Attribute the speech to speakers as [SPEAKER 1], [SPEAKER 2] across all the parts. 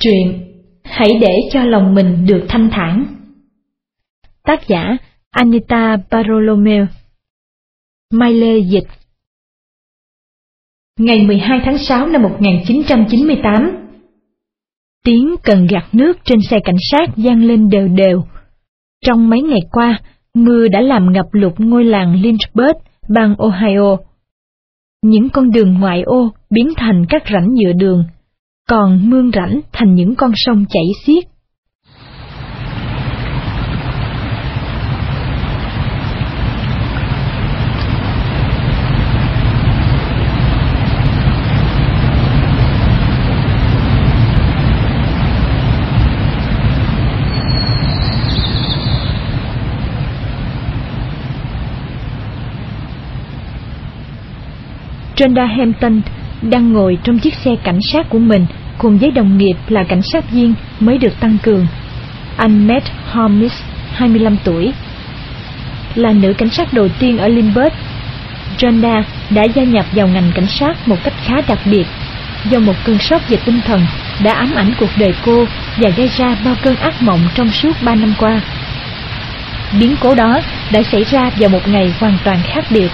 [SPEAKER 1] Truyện Hãy để cho lòng mình được thanh thản Tác giả Anita Barolomeo Mai Lê Dịch Ngày 12 tháng 6 năm 1998 Tiếng cần gạt nước trên xe cảnh sát gian lên đều đều. Trong mấy ngày qua, mưa đã làm ngập lụt ngôi làng Lynchburg, bang Ohio. Những con đường ngoại ô biến thành các rãnh nhựa đường, còn mương rãnh thành những con sông chảy xiết. Trên Hampton đang ngồi trong chiếc xe cảnh sát của mình cùng với đồng nghiệp là cảnh sát viên mới được tăng cường. Anh Matt Holmes, 25 tuổi, là nữ cảnh sát đầu tiên ở Limburg. Trenda đã gia nhập vào ngành cảnh sát một cách khá đặc biệt do một cơn sốc về tinh thần đã ám ảnh cuộc đời cô và gây ra bao cơn ác mộng trong suốt ba năm qua. Biến cố đó đã xảy ra vào một ngày hoàn toàn khác biệt.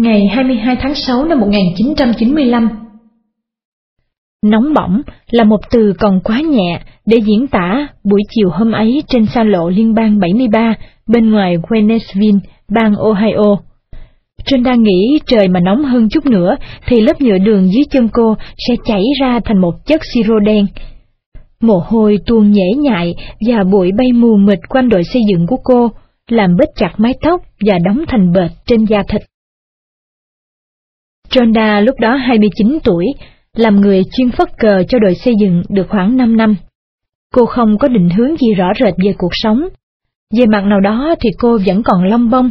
[SPEAKER 1] Ngày 22 tháng 6 năm 1995. Nóng bỏng là một từ còn quá nhẹ để diễn tả buổi chiều hôm ấy trên xa lộ liên bang 73 bên ngoài Wennesville, bang Ohio. Trinh đang nghĩ trời mà nóng hơn chút nữa thì lớp nhựa đường dưới chân cô sẽ chảy ra thành một chất siro đen. Mồ hôi tuôn nhễ nhại và bụi bay mù mịt quanh đội xây dựng của cô, làm bết chặt mái tóc và đóng thành bệt trên da thịt. Tronda lúc đó 29 tuổi, làm người chuyên phất cờ cho đội xây dựng được khoảng 5 năm. Cô không có định hướng gì rõ rệt về cuộc sống. Về mặt nào đó thì cô vẫn còn long bông,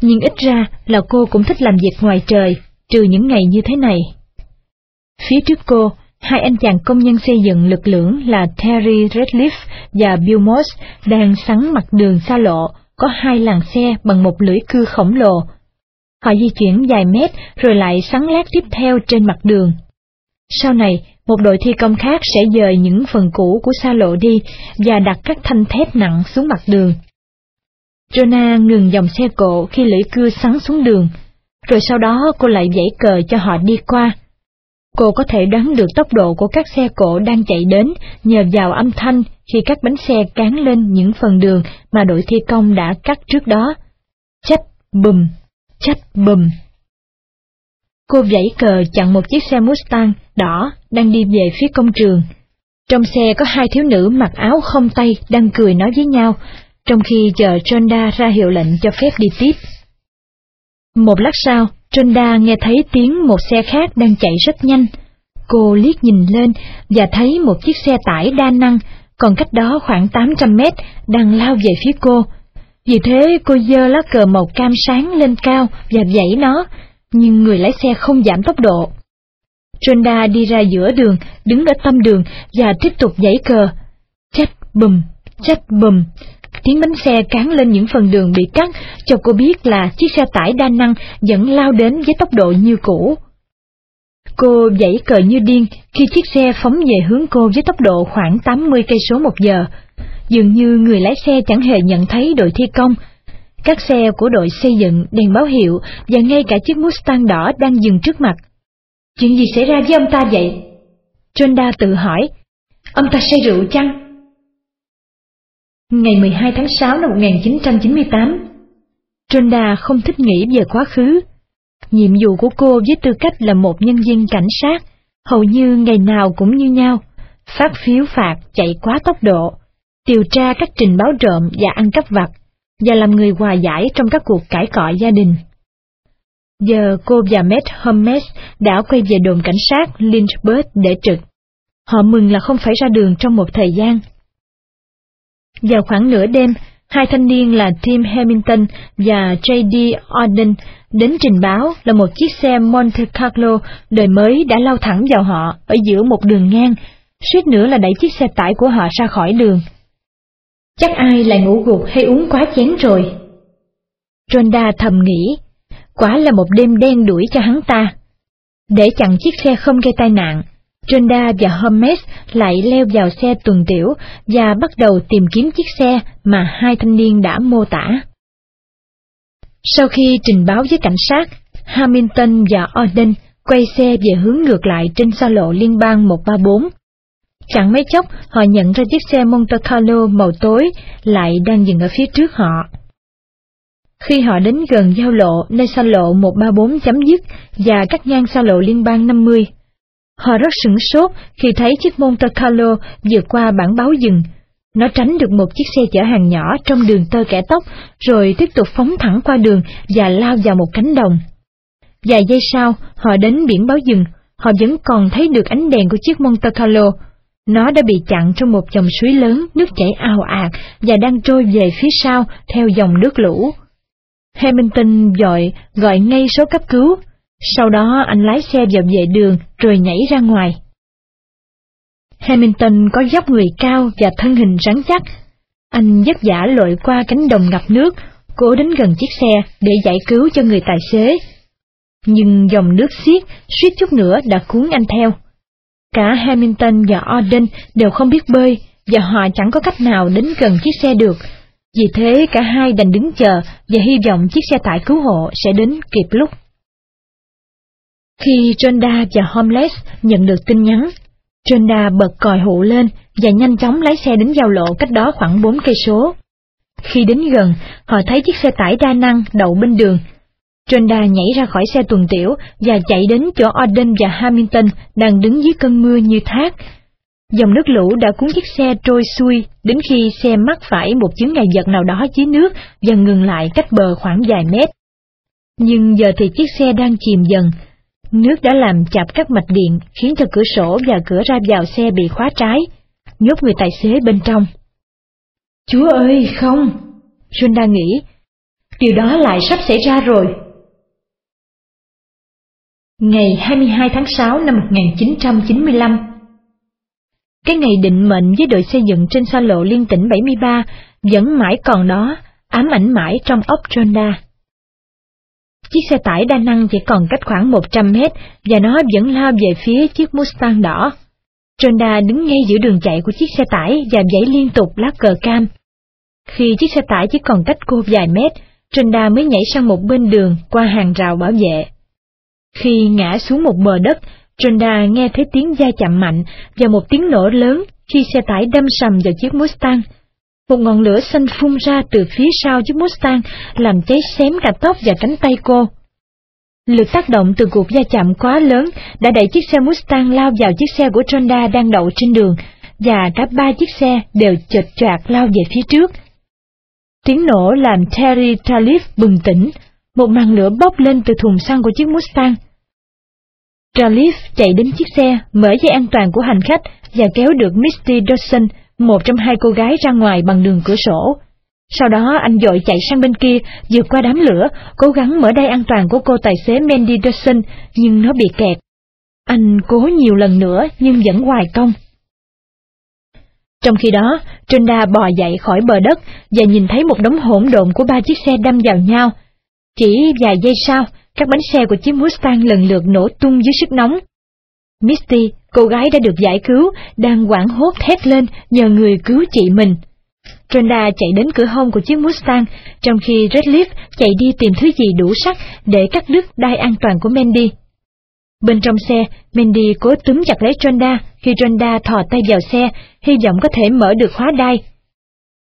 [SPEAKER 1] nhưng ít ra là cô cũng thích làm việc ngoài trời, trừ những ngày như thế này. Phía trước cô, hai anh chàng công nhân xây dựng lực lưỡng là Terry Redleaf và Bill Moss đang sắn mặt đường xa lộ, có hai làn xe bằng một lưỡi cưa khổng lồ Họ di chuyển vài mét rồi lại sắn lát tiếp theo trên mặt đường. Sau này, một đội thi công khác sẽ dời những phần cũ của xa lộ đi và đặt các thanh thép nặng xuống mặt đường. Jonah ngừng dòng xe cộ khi lưỡi cưa sắn xuống đường, rồi sau đó cô lại vẫy cờ cho họ đi qua. Cô có thể đoán được tốc độ của các xe cộ đang chạy đến nhờ vào âm thanh khi các bánh xe cán lên những phần đường mà đội thi công đã cắt trước đó. Chách, bùm, chách bùm. Cô vẫy cờ chặn một chiếc xe Mustang đỏ đang đi về phía công trường. Trong xe có hai thiếu nữ mặc áo không tay đang cười nói với nhau, trong khi chờ Tronda ra hiệu lệnh cho phép đi tiếp. Một lát sau, Tronda nghe thấy tiếng một xe khác đang chạy rất nhanh. Cô liếc nhìn lên và thấy một chiếc xe tải đa năng, còn cách đó khoảng 800 mét, đang lao về phía cô, vì thế cô dơ lá cờ màu cam sáng lên cao và dãy nó, nhưng người lái xe không giảm tốc độ. Tronda đi ra giữa đường, đứng ở tâm đường và tiếp tục dãy cờ. Chết bùm, chết bùm. Tiếng bánh xe cán lên những phần đường bị cắt cho cô biết là chiếc xe tải đa năng vẫn lao đến với tốc độ như cũ. Cô dãy cờ như điên khi chiếc xe phóng về hướng cô với tốc độ khoảng 80 cây số một giờ. Dường như người lái xe chẳng hề nhận thấy đội thi công. Các xe của đội xây dựng, đèn báo hiệu và ngay cả chiếc Mustang đỏ đang dừng trước mặt. Chuyện gì xảy ra với ông ta vậy? Tronda tự hỏi. Ông ta say rượu chăng? Ngày 12 tháng 6 năm 1998 Tronda không thích nghĩ về quá khứ. Nhiệm vụ của cô với tư cách là một nhân viên cảnh sát, hầu như ngày nào cũng như nhau, phát phiếu phạt chạy quá tốc độ, điều tra các trình báo trộm và ăn cắp vặt, và làm người hòa giải trong các cuộc cãi cọ gia đình. Giờ cô và Matt Holmes đã quay về đồn cảnh sát Lynchburg để trực. Họ mừng là không phải ra đường trong một thời gian. Vào khoảng nửa đêm, hai thanh niên là Tim Hamilton và J.D. Auden đến trình báo là một chiếc xe Monte Carlo đời mới đã lao thẳng vào họ ở giữa một đường ngang, suýt nữa là đẩy chiếc xe tải của họ ra khỏi đường. Chắc ai lại ngủ gục hay uống quá chén rồi. Ronda thầm nghĩ, quả là một đêm đen đuổi cho hắn ta. Để chặn chiếc xe không gây tai nạn, Ronda và Hermes lại leo vào xe tuần tiểu và bắt đầu tìm kiếm chiếc xe mà hai thanh niên đã mô tả. Sau khi trình báo với cảnh sát, Hamilton và Orden quay xe về hướng ngược lại trên xa lộ liên bang 134. Chẳng mấy chốc, họ nhận ra chiếc xe Monte Carlo màu tối lại đang dừng ở phía trước họ. Khi họ đến gần giao lộ nơi xa lộ 134 chấm dứt và cắt ngang xa lộ liên bang 50, họ rất sửng sốt khi thấy chiếc Monte Carlo vượt qua bản báo dừng. Nó tránh được một chiếc xe chở hàng nhỏ trong đường tơ kẻ tóc, rồi tiếp tục phóng thẳng qua đường và lao vào một cánh đồng. Vài giây sau, họ đến biển báo dừng, họ vẫn còn thấy được ánh đèn của chiếc Monte Carlo. Nó đã bị chặn trong một dòng suối lớn, nước chảy ào ạt và đang trôi về phía sau theo dòng nước lũ. Hamilton gọi, gọi ngay số cấp cứu. Sau đó anh lái xe vào vệ đường rồi nhảy ra ngoài. Hamilton có dốc người cao và thân hình rắn chắc. Anh vất vả lội qua cánh đồng ngập nước, cố đến gần chiếc xe để giải cứu cho người tài xế. Nhưng dòng nước xiết, suýt chút nữa đã cuốn anh theo. Cả Hamilton và Auden đều không biết bơi, và họ chẳng có cách nào đến gần chiếc xe được. Vì thế cả hai đành đứng chờ và hy vọng chiếc xe tải cứu hộ sẽ đến kịp lúc. Khi Jonda và Homeless nhận được tin nhắn, Jonda bật còi hụ lên và nhanh chóng lái xe đến giao lộ cách đó khoảng 4 cây số. Khi đến gần, họ thấy chiếc xe tải đa năng đậu bên đường. Jonda nhảy ra khỏi xe tuần tiểu và chạy đến chỗ Auden và Hamilton đang đứng dưới cơn mưa như thác. Dòng nước lũ đã cuốn chiếc xe trôi xuôi đến khi xe mắc phải một chứng ngại vật nào đó dưới nước và ngừng lại cách bờ khoảng vài mét. Nhưng giờ thì chiếc xe đang chìm dần, Nước đã làm chập các mạch điện khiến cho cửa sổ và cửa ra vào xe bị khóa trái, nhốt người tài xế bên trong. Chúa ơi, không! Đang nghĩ, điều đó lại sắp xảy ra rồi. Ngày 22 tháng 6 năm 1995 Cái ngày định mệnh với đội xây dựng trên xa lộ liên tỉnh 73 vẫn mãi còn đó, ám ảnh mãi trong ốc Jonda. Chiếc xe tải đa năng chỉ còn cách khoảng 100 mét và nó vẫn lao về phía chiếc Mustang đỏ. Jonda đứng ngay giữa đường chạy của chiếc xe tải và vẫy liên tục lá cờ cam. Khi chiếc xe tải chỉ còn cách cô vài mét, Jonda mới nhảy sang một bên đường qua hàng rào bảo vệ. Khi ngã xuống một bờ đất, Tronda nghe thấy tiếng da chạm mạnh và một tiếng nổ lớn khi xe tải đâm sầm vào chiếc Mustang. Một ngọn lửa xanh phun ra từ phía sau chiếc Mustang, làm cháy xém cả tóc và cánh tay cô. Lực tác động từ cuộc va chạm quá lớn đã đẩy chiếc xe Mustang lao vào chiếc xe của Tronda đang đậu trên đường, và cả ba chiếc xe đều chật choạc lao về phía trước. Tiếng nổ làm Terry Talif bừng tỉnh, một màn lửa bốc lên từ thùng xăng của chiếc Mustang. Tralif chạy đến chiếc xe, mở dây an toàn của hành khách và kéo được Misty Dawson một trong hai cô gái ra ngoài bằng đường cửa sổ. Sau đó anh dội chạy sang bên kia, vượt qua đám lửa, cố gắng mở đai an toàn của cô tài xế Mandy Dawson, nhưng nó bị kẹt. Anh cố nhiều lần nữa nhưng vẫn hoài công. Trong khi đó, Trinda bò dậy khỏi bờ đất và nhìn thấy một đống hỗn độn của ba chiếc xe đâm vào nhau. Chỉ vài giây sau, các bánh xe của chiếc Mustang lần lượt nổ tung dưới sức nóng. Misty, cô gái đã được giải cứu, đang quảng hốt thét lên nhờ người cứu chị mình. Trenda chạy đến cửa hông của chiếc Mustang, trong khi Redleaf chạy đi tìm thứ gì đủ sắc để cắt đứt đai an toàn của Mandy. Bên trong xe, Mandy cố túm chặt lấy Trenda khi Trenda thò tay vào xe, hy vọng có thể mở được khóa đai.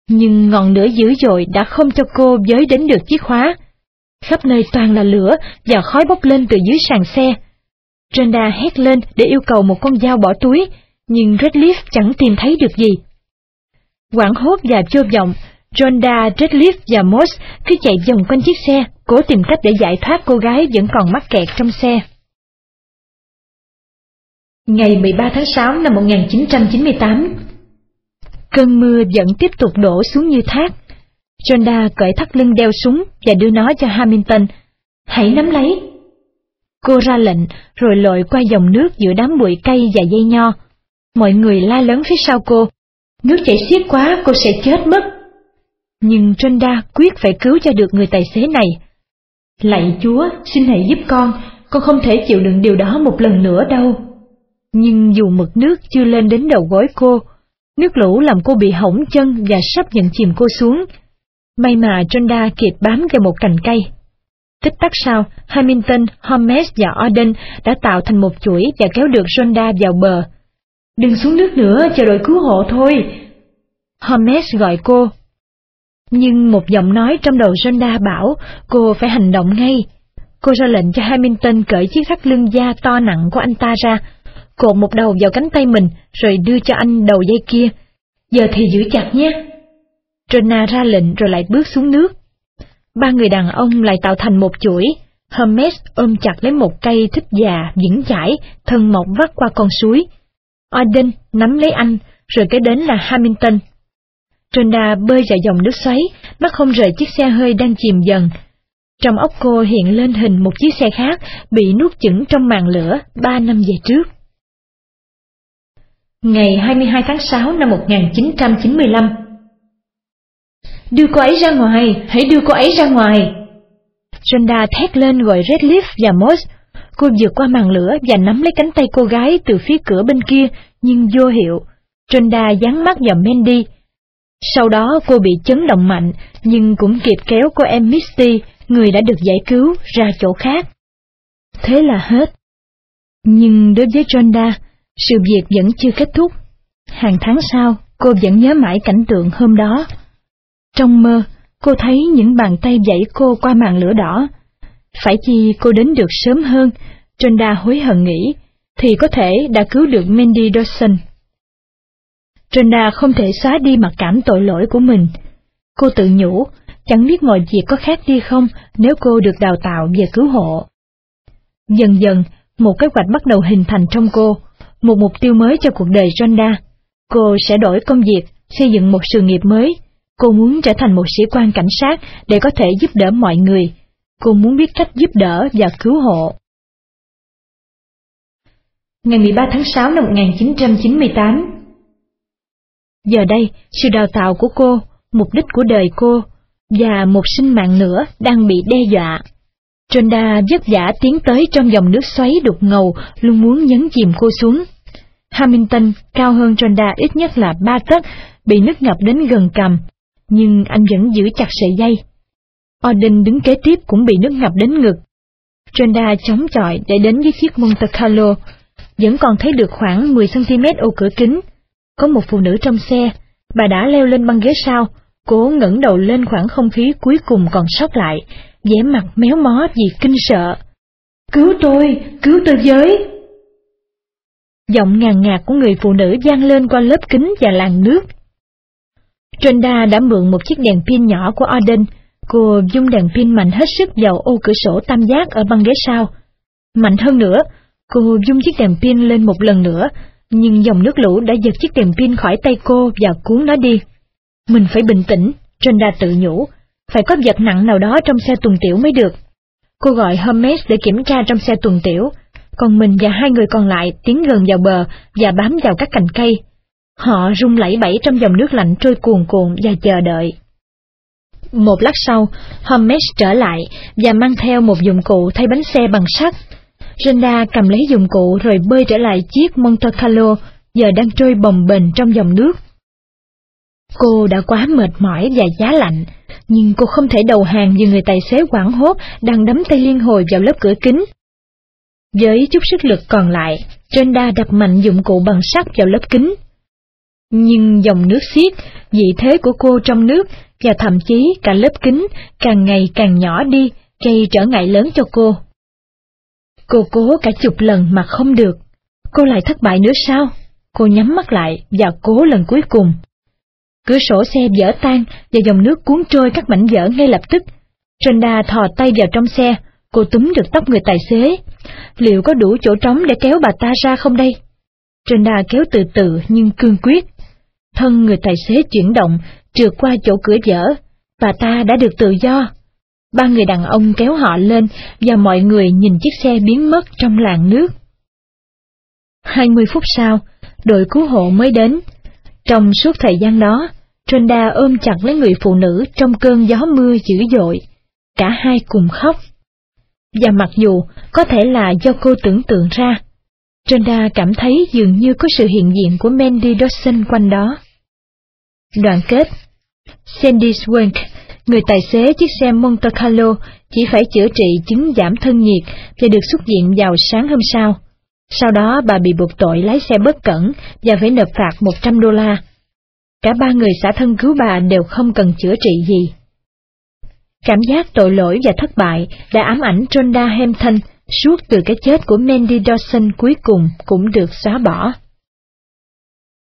[SPEAKER 1] Nhưng ngọn lửa dữ dội đã không cho cô giới đến được chiếc khóa. Khắp nơi toàn là lửa và khói bốc lên từ dưới sàn xe. Trenda hét lên để yêu cầu một con dao bỏ túi, nhưng Redleaf chẳng tìm thấy được gì. Quảng hốt và chô vọng, Jonda, Redleaf và Moss cứ chạy vòng quanh chiếc xe, cố tìm cách để giải thoát cô gái vẫn còn mắc kẹt trong xe. Ngày 13 tháng 6 năm 1998 cơn mưa vẫn tiếp tục đổ xuống như thác. Jonda cởi thắt lưng đeo súng và đưa nó cho Hamilton. Hãy nắm lấy. Cô ra lệnh, rồi lội qua dòng nước giữa đám bụi cây và dây nho. Mọi người la lớn phía sau cô. Nước chảy xiết quá, cô sẽ chết mất. Nhưng Jonda quyết phải cứu cho được người tài xế này. Lạy Chúa, xin hãy giúp con, con không thể chịu đựng điều đó một lần nữa đâu. Nhưng dù mực nước chưa lên đến đầu gối cô, nước lũ làm cô bị hỏng chân và sắp nhận chìm cô xuống. May mà Jonda kịp bám vào một cành cây. Tích tắc sau, Hamilton, Holmes và Orden đã tạo thành một chuỗi và kéo được Jonda vào bờ. Đừng xuống nước nữa, chờ đội cứu hộ thôi. Holmes gọi cô. Nhưng một giọng nói trong đầu Jonda bảo cô phải hành động ngay. Cô ra lệnh cho Hamilton cởi chiếc thắt lưng da to nặng của anh ta ra, cột một đầu vào cánh tay mình, rồi đưa cho anh đầu dây kia. Giờ thì giữ chặt nhé. Jonah ra lệnh rồi lại bước xuống nước. Ba người đàn ông lại tạo thành một chuỗi. Hermes ôm chặt lấy một cây thích già, vững chãi, thân mọc vắt qua con suối. Odin nắm lấy anh, rồi kế đến là Hamilton. Jonah bơi ra dòng nước xoáy, mắt không rời chiếc xe hơi đang chìm dần, trong óc cô hiện lên hình một chiếc xe khác bị nuốt chửng trong màn lửa ba năm về trước. Ngày 22 tháng 6 năm 1995 Đưa cô ấy ra ngoài, hãy đưa cô ấy ra ngoài. Jonda thét lên gọi Redleaf và Moss. Cô vượt qua màn lửa và nắm lấy cánh tay cô gái từ phía cửa bên kia, nhưng vô hiệu. Jonda dán mắt vào Mandy. Sau đó cô bị chấn động mạnh, nhưng cũng kịp kéo cô em Misty người đã được giải cứu ra chỗ khác. Thế là hết. Nhưng đối với Rhonda, sự việc vẫn chưa kết thúc. Hàng tháng sau, cô vẫn nhớ mãi cảnh tượng hôm đó. Trong mơ, cô thấy những bàn tay dãy cô qua màn lửa đỏ. Phải chi cô đến được sớm hơn, Trinda hối hận nghĩ, thì có thể đã cứu được Mandy Dawson. Trinda không thể xóa đi mặc cảm tội lỗi của mình. Cô tự nhủ, chẳng biết mọi việc có khác đi không nếu cô được đào tạo về cứu hộ. Dần dần, một kế hoạch bắt đầu hình thành trong cô, một mục tiêu mới cho cuộc đời Jonda. Cô sẽ đổi công việc, xây dựng một sự nghiệp mới. Cô muốn trở thành một sĩ quan cảnh sát để có thể giúp đỡ mọi người. Cô muốn biết cách giúp đỡ và cứu hộ. Ngày 13 tháng 6 năm 1998 Giờ đây, sự đào tạo của cô, mục đích của đời cô và một sinh mạng nữa đang bị đe dọa. Tronda vất vả tiến tới trong dòng nước xoáy đục ngầu, luôn muốn nhấn chìm cô xuống. Hamilton cao hơn Tronda ít nhất là ba tấc, bị nước ngập đến gần cằm, nhưng anh vẫn giữ chặt sợi dây. Odin đứng kế tiếp cũng bị nước ngập đến ngực. Tronda chống chọi để đến với chiếc Monte Carlo, vẫn còn thấy được khoảng 10cm ô cửa kính. Có một phụ nữ trong xe, bà đã leo lên băng ghế sau, Cố ngẩng đầu lên khoảng không khí cuối cùng còn sót lại, vẻ mặt méo mó vì kinh sợ. Cứu tôi, cứu tôi với! Giọng ngàn ngạt của người phụ nữ vang lên qua lớp kính và làn nước. Trenda đã mượn một chiếc đèn pin nhỏ của Auden, cô dung đèn pin mạnh hết sức vào ô cửa sổ tam giác ở băng ghế sau. Mạnh hơn nữa, cô dung chiếc đèn pin lên một lần nữa, nhưng dòng nước lũ đã giật chiếc đèn pin khỏi tay cô và cuốn nó đi. Mình phải bình tĩnh, Trenda tự nhủ, phải có vật nặng nào đó trong xe tuần tiểu mới được. Cô gọi Hermes để kiểm tra trong xe tuần tiểu, còn mình và hai người còn lại tiến gần vào bờ và bám vào các cành cây. Họ rung lẫy bẫy trong dòng nước lạnh trôi cuồn cuộn và chờ đợi. Một lát sau, Hermes trở lại và mang theo một dụng cụ thay bánh xe bằng sắt. Renda cầm lấy dụng cụ rồi bơi trở lại chiếc Monte Carlo, giờ đang trôi bồng bềnh trong dòng nước. Cô đã quá mệt mỏi và giá lạnh, nhưng cô không thể đầu hàng vì người tài xế quảng hốt đang đấm tay liên hồi vào lớp cửa kính. Với chút sức lực còn lại, renda đập mạnh dụng cụ bằng sắt vào lớp kính. Nhưng dòng nước xiết, vị thế của cô trong nước và thậm chí cả lớp kính càng ngày càng nhỏ đi, gây trở ngại lớn cho cô. Cô cố cả chục lần mà không được. Cô lại thất bại nữa sao? Cô nhắm mắt lại và cố lần cuối cùng. Cửa sổ xe vỡ tan và dòng nước cuốn trôi các mảnh vỡ ngay lập tức. Trenda thò tay vào trong xe, cô túm được tóc người tài xế. Liệu có đủ chỗ trống để kéo bà ta ra không đây? Trenda kéo từ từ nhưng cương quyết thân người tài xế chuyển động, trượt qua chỗ cửa dở, bà ta đã được tự do. Ba người đàn ông kéo họ lên và mọi người nhìn chiếc xe biến mất trong làn nước. 20 phút sau, đội cứu hộ mới đến. Trong suốt thời gian đó, Trenda ôm chặt lấy người phụ nữ trong cơn gió mưa dữ dội. Cả hai cùng khóc. Và mặc dù có thể là do cô tưởng tượng ra, Trenda cảm thấy dường như có sự hiện diện của Mandy Dawson quanh đó. Đoạn kết Sandy Swank, người tài xế chiếc xe Monte Carlo, chỉ phải chữa trị chứng giảm thân nhiệt và được xuất viện vào sáng hôm sau. Sau đó bà bị buộc tội lái xe bất cẩn và phải nộp phạt 100 đô la. Cả ba người xã thân cứu bà đều không cần chữa trị gì. Cảm giác tội lỗi và thất bại đã ám ảnh Rhonda Hampton suốt từ cái chết của Mandy Dawson cuối cùng cũng được xóa bỏ.